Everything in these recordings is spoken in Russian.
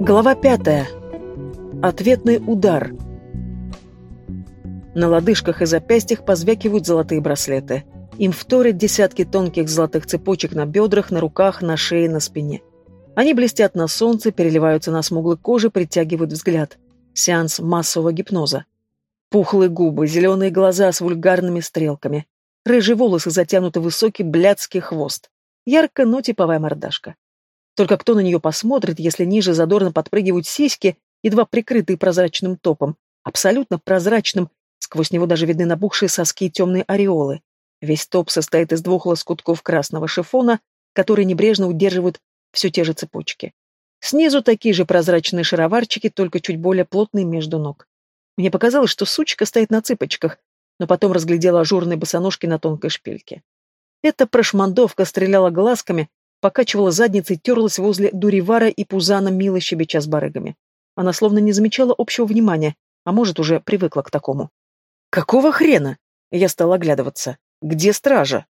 Глава пятая. Ответный удар. На лодыжках и запястьях позвякивают золотые браслеты. Им вторят десятки тонких золотых цепочек на бедрах, на руках, на шее, на спине. Они блестят на солнце, переливаются на смуглой коже, притягивают взгляд. Сеанс массового гипноза. Пухлые губы, зеленые глаза с вульгарными стрелками. Рыжие волосы затянуты высокий блядский хвост. Яркая, но типовая мордашка. Только кто на нее посмотрит, если ниже задорно подпрыгивают сиськи, едва прикрытые прозрачным топом, абсолютно прозрачным, сквозь него даже видны набухшие соски и темные ореолы. Весь топ состоит из двух лоскутков красного шифона, которые небрежно удерживают все те же цепочки. Снизу такие же прозрачные шароварчики, только чуть более плотные между ног. Мне показалось, что сучка стоит на цыпочках, но потом разглядела ажурные босоножки на тонкой шпильке. Эта прошмандовка стреляла глазками, покачивала задницей, терлась возле Дуривара и Пузана, мило щебеча с барыгами. Она словно не замечала общего внимания, а может, уже привыкла к такому. «Какого хрена?» Я стала оглядываться. «Где стража?»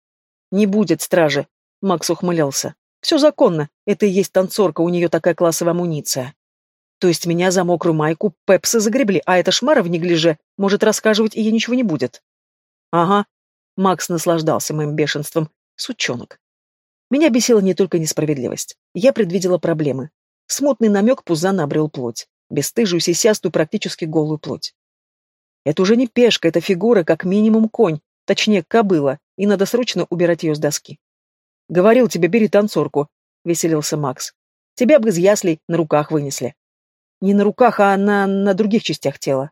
«Не будет стражи», — Макс ухмылялся. «Все законно, это и есть танцорка, у нее такая классовая амуниция». То есть меня за мокрую майку пепсы загребли, а эта шмара в неглиже может рассказывать, и ей ничего не будет. Ага. Макс наслаждался моим бешенством. Сучонок. Меня бесила не только несправедливость. Я предвидела проблемы. Смутный намек Пузана обрел плоть. Бесстыжую, сисястую, практически голую плоть. Это уже не пешка, это фигура, как минимум конь, точнее, кобыла, и надо срочно убирать ее с доски. «Говорил тебе, бери танцорку», — веселился Макс. «Тебя бы из яслей на руках вынесли». Не на руках, а на, на других частях тела.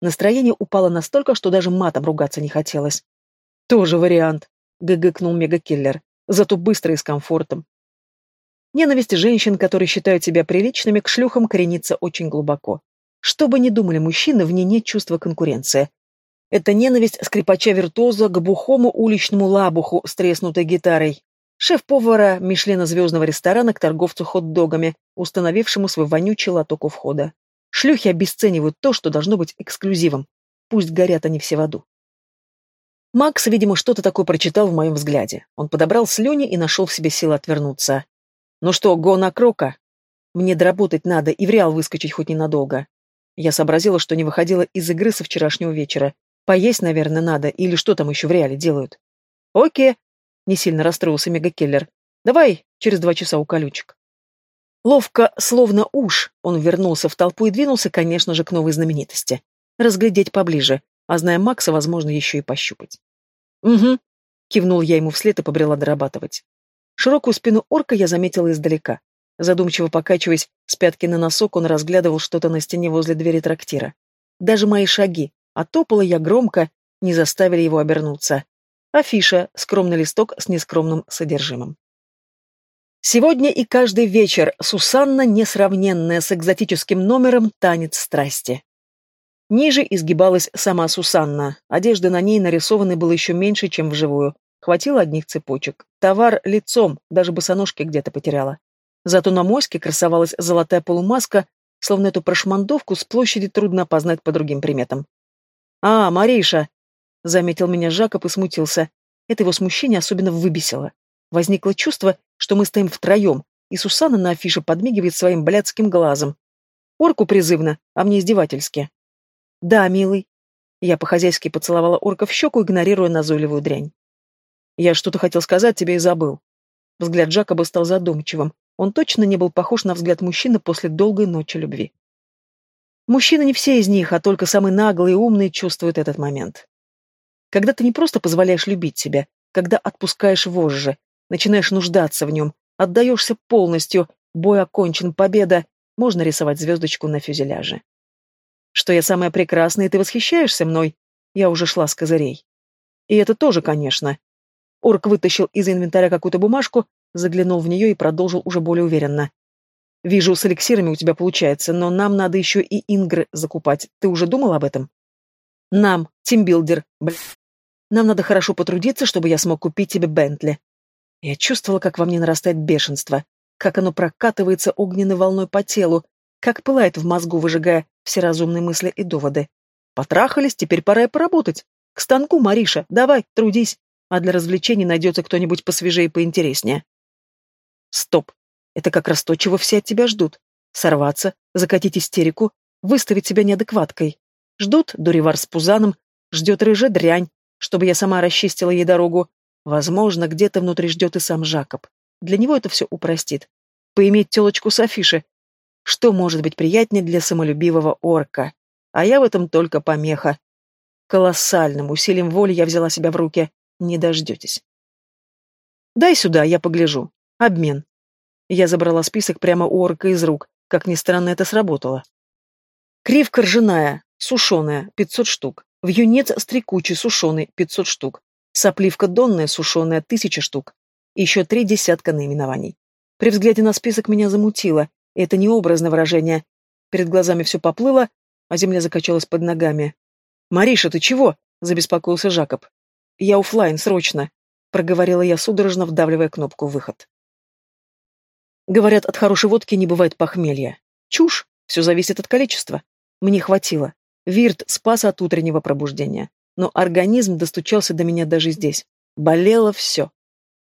Настроение упало настолько, что даже матом ругаться не хотелось. «Тоже вариант», — гыгыкнул мегакиллер зато быстро и с комфортом. Ненависть женщин, которые считают себя приличными, к шлюхам коренится очень глубоко. Что бы ни думали мужчины, в ней нет чувства конкуренции. Это ненависть скрипача-виртуоза к бухому уличному лабуху с треснутой гитарой. Шеф-повара Мишлена-звездного ресторана к торговцу хот-догами, установившему свой вонючий лоток у входа. Шлюхи обесценивают то, что должно быть эксклюзивом. Пусть горят они все в аду. Макс, видимо, что-то такое прочитал в моем взгляде. Он подобрал слюни и нашел в себе силы отвернуться. «Ну что, го на крока? Мне доработать надо и в реал выскочить хоть ненадолго». Я сообразила, что не выходила из игры со вчерашнего вечера. Поесть, наверное, надо, или что там еще в реале делают. «Окей», — не сильно расстроился Мегакеллер. «Давай через два часа у колючек». Ловко, словно уж, он вернулся в толпу и двинулся, конечно же, к новой знаменитости. Разглядеть поближе, а зная Макса, возможно, еще и пощупать. «Угу», — кивнул я ему вслед и побрела дорабатывать. Широкую спину орка я заметила издалека. Задумчиво покачиваясь, с пятки на носок, он разглядывал что-то на стене возле двери трактира. Даже мои шаги, а топала я громко, не заставили его обернуться. Афиша, скромный листок с нескромным содержимым. Сегодня и каждый вечер Сусанна, несравненная с экзотическим номером «Танец страсти». Ниже изгибалась сама Сусанна. Одежды на ней нарисованы было еще меньше, чем вживую. Хватило одних цепочек. Товар лицом, даже босоножки где-то потеряла. Зато на моське красовалась золотая полумаска, словно эту прошмандовку с площади трудно опознать по другим приметам. «А, Мариша!» — заметил меня Жакоб и смутился. Это его смущение особенно выбесило. Возникло чувство, что мы стоим втроем, и Сусанна на афише подмигивает своим блядским глазом. Орку призывно, а мне издевательски. «Да, милый». Я по-хозяйски поцеловала орка в щеку, игнорируя назойливую дрянь. «Я что-то хотел сказать тебе и забыл». Взгляд Джакоба стал задумчивым. Он точно не был похож на взгляд мужчины после долгой ночи любви. Мужчины не все из них, а только самые наглые и умные чувствуют этот момент. Когда ты не просто позволяешь любить себя, когда отпускаешь вожжи, начинаешь нуждаться в нем, отдаешься полностью, бой окончен, победа, можно рисовать звездочку на фюзеляже. Что я самая прекрасная, и ты восхищаешься мной? Я уже шла с козырей. И это тоже, конечно. Орк вытащил из инвентаря какую-то бумажку, заглянул в нее и продолжил уже более уверенно. «Вижу, с эликсирами у тебя получается, но нам надо еще и ингры закупать. Ты уже думал об этом?» «Нам, тимбилдер, бля. Нам надо хорошо потрудиться, чтобы я смог купить тебе Бентли». Я чувствовала, как во мне нарастает бешенство, как оно прокатывается огненной волной по телу, как пылает в мозгу, выжигая все разумные мысли и доводы. Потрахались, теперь пора и поработать. К станку, Мариша, давай, трудись, а для развлечений найдется кто-нибудь посвежее и поинтереснее. Стоп, это как раз то, чего все от тебя ждут. Сорваться, закатить истерику, выставить себя неадекваткой. Ждут Дуривар с Пузаном, ждет рыжая дрянь, чтобы я сама расчистила ей дорогу. Возможно, где-то внутри ждет и сам Жакоб. Для него это все упростит. Поиметь телочку с афиши. Что может быть приятнее для самолюбивого орка? А я в этом только помеха. Колоссальным усилием воли я взяла себя в руки. Не дождетесь. Дай сюда, я погляжу. Обмен. Я забрала список прямо у орка из рук. Как ни странно, это сработало. Кривка ржаная, сушеная, 500 штук. Вьюнец стрекучий, сушеный, 500 штук. Сопливка донная, сушеная, 1000 штук. Еще три десятка наименований. При взгляде на список меня замутило, это не образное выражение. Перед глазами все поплыло, а земля закачалась под ногами. «Мариша, ты чего?» — забеспокоился Жакоб. «Я офлайн, срочно», — проговорила я, судорожно вдавливая кнопку «Выход». Говорят, от хорошей водки не бывает похмелья. Чушь, все зависит от количества. Мне хватило. Вирт спас от утреннего пробуждения. Но организм достучался до меня даже здесь. Болело все.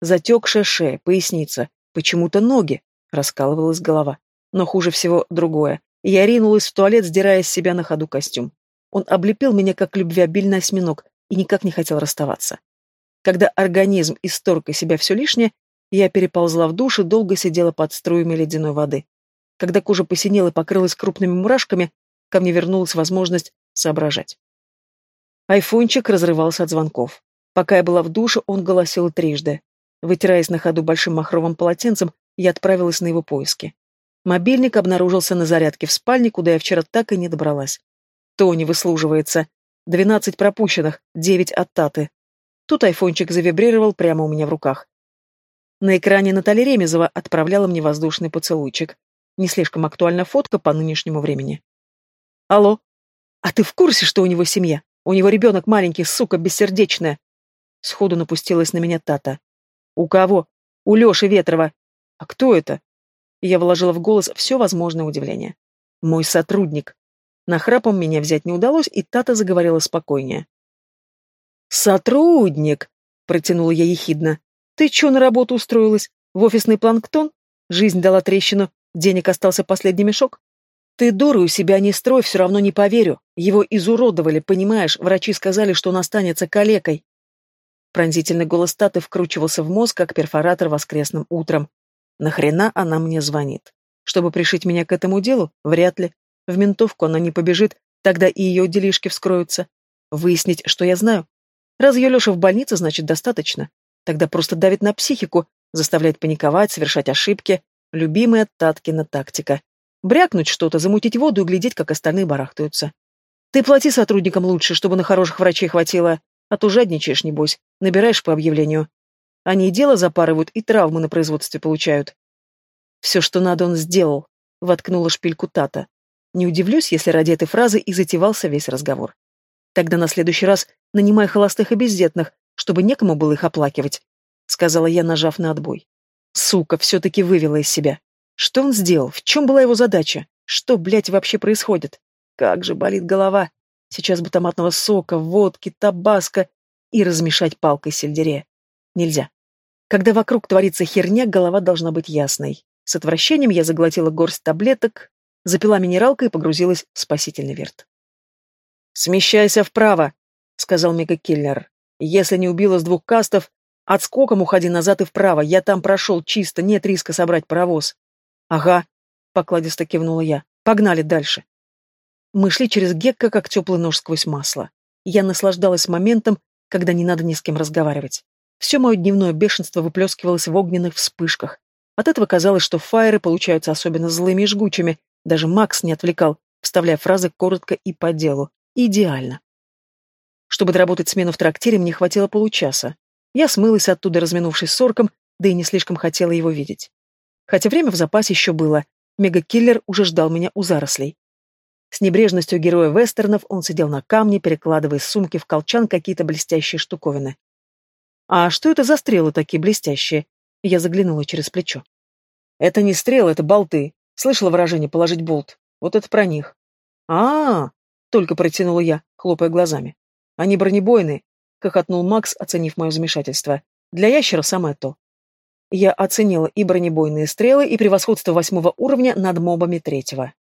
Затекшая шея, поясница, почему-то ноги, раскалывалась голова. Но хуже всего другое. Я ринулась в туалет, сдирая с себя на ходу костюм. Он облепил меня, как любвеобильный осьминог, и никак не хотел расставаться. Когда организм исторг из себя все лишнее, я переползла в душ и долго сидела под струями ледяной воды. Когда кожа посинела и покрылась крупными мурашками, ко мне вернулась возможность соображать. Айфончик разрывался от звонков. Пока я была в душе, он голосил трижды. Вытираясь на ходу большим махровым полотенцем, я отправилась на его поиски. Мобильник обнаружился на зарядке в спальне, куда я вчера так и не добралась. Тони выслуживается. Двенадцать пропущенных, девять от Таты. Тут айфончик завибрировал прямо у меня в руках. На экране Наталья Ремезова отправляла мне воздушный поцелуйчик. Не слишком актуальна фотка по нынешнему времени. Алло. А ты в курсе, что у него семья? У него ребенок маленький, сука, бессердечная. Сходу напустилась на меня Тата. У кого? У Леши Ветрова. А кто это? Я вложила в голос все возможное удивление. Мой сотрудник. На храпом меня взять не удалось, и Тата заговорила спокойнее. «Сотрудник!» — протянула я ехидно. «Ты чё на работу устроилась? В офисный планктон? Жизнь дала трещину, денег остался последний мешок? Ты дуру у себя не строй, все равно не поверю. Его изуродовали, понимаешь, врачи сказали, что он останется калекой». Пронзительный голос Таты вкручивался в мозг, как перфоратор воскресным утром. «Нахрена она мне звонит? Чтобы пришить меня к этому делу? Вряд ли. В ментовку она не побежит, тогда и ее делишки вскроются. Выяснить, что я знаю. Раз ее Леша в больнице, значит, достаточно. Тогда просто давит на психику, заставляет паниковать, совершать ошибки. Любимая Таткина тактика. Брякнуть что-то, замутить воду и глядеть, как остальные барахтаются. Ты плати сотрудникам лучше, чтобы на хороших врачей хватило, а то жадничаешь, небось, набираешь по объявлению. Они и дело запарывают, и травмы на производстве получают. Все, что надо, он сделал, воткнула шпильку Тата. Не удивлюсь, если ради этой фразы и затевался весь разговор. Тогда на следующий раз нанимай холостых и бездетных, чтобы некому было их оплакивать, сказала я, нажав на отбой. Сука, все-таки вывела из себя. Что он сделал? В чем была его задача? Что, блядь, вообще происходит? Как же болит голова. Сейчас бы томатного сока, водки, табаско и размешать палкой сельдерея. Нельзя. Когда вокруг творится херня, голова должна быть ясной. С отвращением я заглотила горсть таблеток, запила минералкой и погрузилась в спасительный верт. «Смещайся вправо», — сказал мегакиллер. «Если не убила с двух кастов, отскоком уходи назад и вправо. Я там прошел чисто, нет риска собрать паровоз». «Ага», — покладисто кивнула я. «Погнали дальше». Мы шли через Гекка, как теплый нож сквозь масло. Я наслаждалась моментом, когда не надо ни с кем разговаривать. Все мое дневное бешенство выплескивалось в огненных вспышках. От этого казалось, что фаеры получаются особенно злыми и жгучими, даже Макс не отвлекал, вставляя фразы коротко и по делу. Идеально. Чтобы доработать смену в трактире, мне хватило получаса. Я смылась оттуда, разминувшись с орком, да и не слишком хотела его видеть. Хотя время в запасе еще было. Мегакиллер уже ждал меня у зарослей. С небрежностью героя вестернов он сидел на камне, перекладывая из сумки в колчан какие-то блестящие штуковины. «А что это за стрелы такие блестящие?» Я заглянула через плечо. «Это не стрелы, это болты. Слышала выражение «положить болт»? Вот это про них. а, -а, -а только протянула я, хлопая глазами. «Они бронебойные», — хохотнул Макс, оценив мое замешательство. «Для ящера самое то». Я оценила и бронебойные стрелы, и превосходство восьмого уровня над мобами третьего.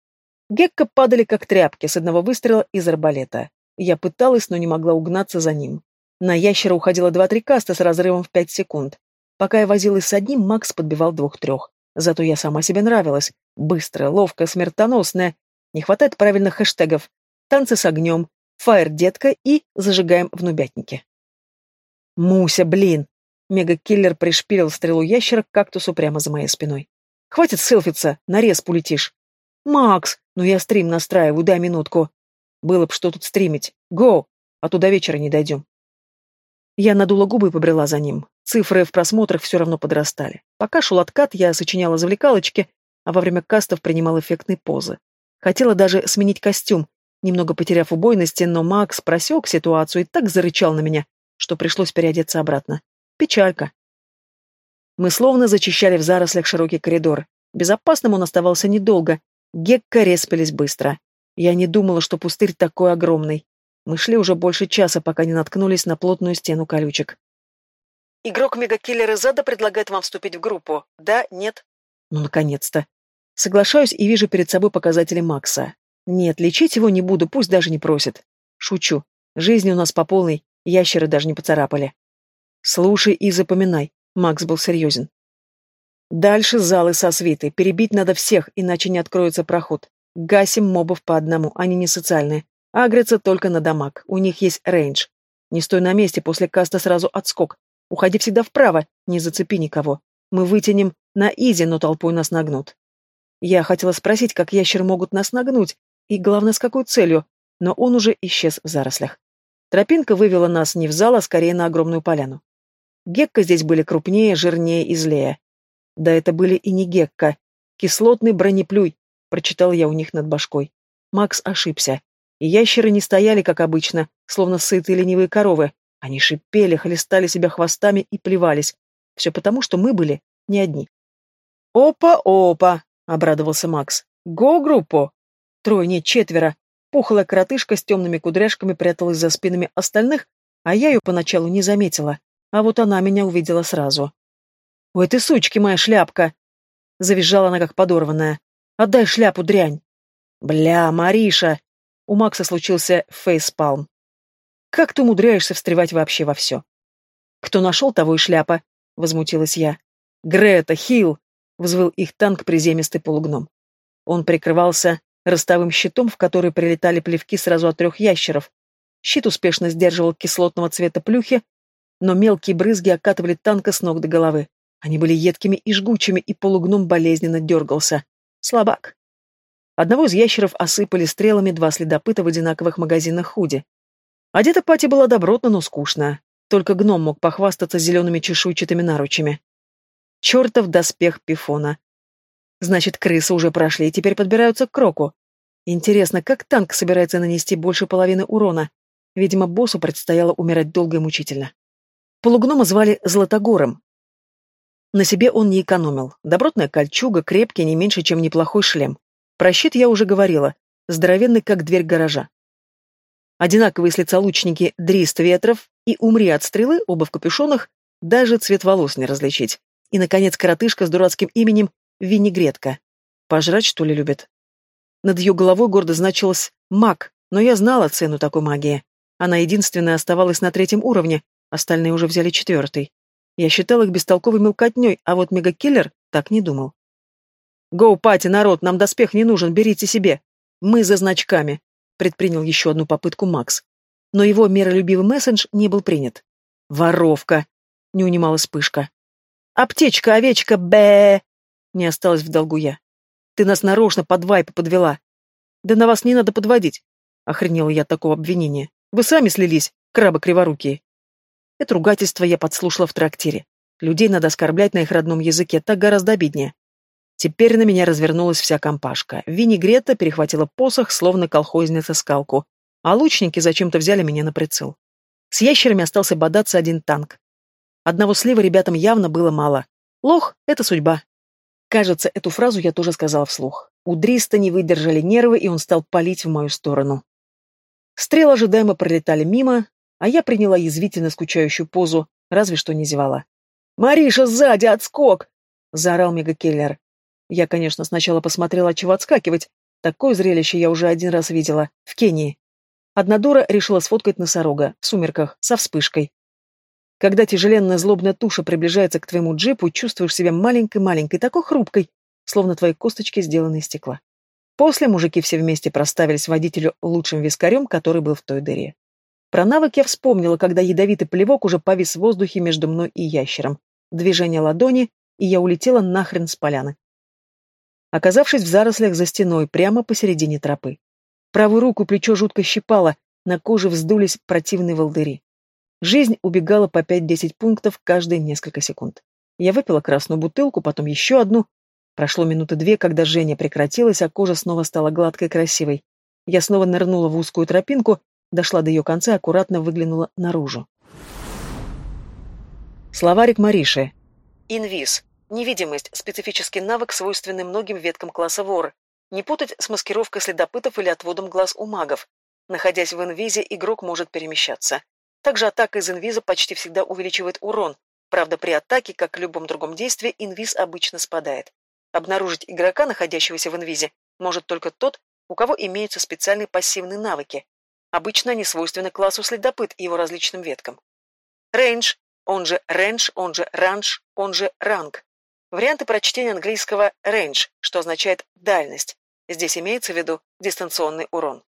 Гекко падали как тряпки с одного выстрела из арбалета. Я пыталась, но не могла угнаться за ним. На ящера уходило два-три каста с разрывом в пять секунд. Пока я возилась с одним, Макс подбивал двух-трех. Зато я сама себе нравилась. Быстрая, ловкая, смертоносная. Не хватает правильных хэштегов. Танцы с огнем, fire, детка, и зажигаем в нубятнике. Муся, блин! Мега-киллер пришпилил стрелу ящера к кактусу прямо за моей спиной. «Хватит селфиться, на рез полетишь». «Макс, ну я стрим настраиваю, дай минутку». «Было б что тут стримить. Go, а то вечера не дойдем». Я надула губы и побрела за ним. Цифры в просмотрах все равно подрастали. Пока шел откат, я сочиняла завлекалочки, а во время кастов принимала эффектные позы. Хотела даже сменить костюм, немного потеряв убойности, но Макс просек ситуацию и так зарычал на меня, что пришлось переодеться обратно. Печалька. Мы словно зачищали в зарослях широкий коридор. Безопасным он оставался недолго. Гекка респились быстро. Я не думала, что пустырь такой огромный. Мы шли уже больше часа, пока не наткнулись на плотную стену колючек. Игрок Мегакиллер из Ада предлагает вам вступить в группу. Да, нет? Ну, наконец-то. Соглашаюсь и вижу перед собой показатели Макса. Нет, лечить его не буду, пусть даже не просит. Шучу. Жизнь у нас по полной, ящеры даже не поцарапали. Слушай и запоминай. Макс был серьезен. Дальше залы со свитой. Перебить надо всех, иначе не откроется проход. Гасим мобов по одному, они не социальные. Агрятся только на дамаг. У них есть рейндж. Не стой на месте, после каста сразу отскок. Уходи всегда вправо, не зацепи никого. Мы вытянем на изи, но толпой нас нагнут. Я хотела спросить, как ящеры могут нас нагнуть, и, главное, с какой целью, но он уже исчез в зарослях. Тропинка вывела нас не в зал, а скорее на огромную поляну. Гекка здесь были крупнее, жирнее и злее. Да это были и не гекка. Кислотный бронеплюй, прочитал я у них над башкой. Макс ошибся. И ящеры не стояли, как обычно, словно сытые ленивые коровы. Они шипели, хлестали себя хвостами и плевались. Все потому, что мы были не одни. «Опа-опа!» — обрадовался Макс. «Го-группу!» Трое, нет, четверо. Пухлая коротышка с темными кудряшками пряталась за спинами остальных, а я ее поначалу не заметила. А вот она меня увидела сразу. «Ой, ты сучки, моя шляпка!» Завизжала она, как подорванная. «Отдай шляпу, дрянь!» «Бля, Мариша!» У Макса случился фейспалм. «Как ты умудряешься встревать вообще во все?» «Кто нашел, того и шляпа!» — возмутилась я. «Грета, Хилл!» — взвыл их танк приземистый полугном. Он прикрывался ростовым щитом, в который прилетали плевки сразу от трех ящеров. Щит успешно сдерживал кислотного цвета плюхи, но мелкие брызги окатывали танка с ног до головы. Они были едкими и жгучими, и полугном болезненно дергался. Слабак. Одного из ящеров осыпали стрелами два следопыта в одинаковых магазинах худи. Одета Пати была добротно, но скучно. Только гном мог похвастаться зелеными чешуйчатыми наручами. Чертов доспех Пифона. Значит, крысы уже прошли и теперь подбираются к Кроку. Интересно, как танк собирается нанести больше половины урона? Видимо, боссу предстояло умирать долго и мучительно. Полугнома звали Златогором. На себе он не экономил. Добротная кольчуга, крепкий, не меньше, чем неплохой шлем. Про щит я уже говорила. Здоровенный, как дверь гаража. Одинаковые с лица лучники Дрист Ветров и Умри от стрелы, оба в капюшонах, даже цвет волос не различить. И, наконец, коротышка с дурацким именем Винегретка. Пожрать, что ли, любит? Над ее головой гордо значилось «маг», но я знала цену такой магии. Она единственная оставалась на третьем уровне, Остальные уже взяли четвертый. Я считал их бестолковой мелкотней, а вот мегакиллер так не думал. «Гоу, пати, народ, нам доспех не нужен, берите себе. Мы за значками», — предпринял еще одну попытку Макс. Но его миролюбивый мессендж не был принят. «Воровка!» — не унималась пышка. «Аптечка, овечка, бэ!» — не осталось в долгу я. «Ты нас нарочно под вайпы подвела». «Да на вас не надо подводить», — охренела я от такого обвинения. «Вы сами слились, крабы криворукие». Это ругательство я подслушала в трактире. Людей надо оскорблять на их родном языке, так гораздо обиднее. Теперь на меня развернулась вся компашка. Винегрета перехватила посох, словно колхозница скалку, а лучники зачем-то взяли меня на прицел. С ящерами остался бодаться один танк. Одного слива ребятам явно было мало. Лох — это судьба. Кажется, эту фразу я тоже сказала вслух. У Дриста не выдержали нервы, и он стал палить в мою сторону. Стрелы ожидаемо пролетали мимо, а я приняла язвительно скучающую позу, разве что не зевала. «Мариша, сзади, отскок!» — заорал мегакиллер. Я, конечно, сначала посмотрела, чего отскакивать. Такое зрелище я уже один раз видела. В Кении. Одна дура решила сфоткать носорога. В сумерках. Со вспышкой. Когда тяжеленная злобная туша приближается к твоему джипу, чувствуешь себя маленькой-маленькой, такой хрупкой, словно твои косточки сделаны из стекла. После мужики все вместе проставились водителю лучшим вискарем, который был в той дыре. Про навык я вспомнила, когда ядовитый плевок уже повис в воздухе между мной и ящером. Движение ладони, и я улетела нахрен с поляны. Оказавшись в зарослях за стеной, прямо посередине тропы. Правую руку плечо жутко щипало, на коже вздулись противные волдыри. Жизнь убегала по 5-10 пунктов каждые несколько секунд. Я выпила красную бутылку, потом еще одну. Прошло минуты две, когда Женя прекратилась, а кожа снова стала гладкой и красивой. Я снова нырнула в узкую тропинку, дошла до ее конца и аккуратно выглянула наружу. Словарик Мариши. Инвиз. Невидимость – специфический навык, свойственный многим веткам класса вор. Не путать с маскировкой следопытов или отводом глаз у магов. Находясь в инвизе, игрок может перемещаться. Также атака из инвиза почти всегда увеличивает урон. Правда, при атаке, как в любом другом действии, инвиз обычно спадает. Обнаружить игрока, находящегося в инвизе, может только тот, у кого имеются специальные пассивные навыки. Обычно они свойственны классу следопыт и его различным веткам. Рейндж он же range, он же ранж, он же ранг. Варианты прочтения английского range, что означает дальность. Здесь имеется в виду дистанционный урон.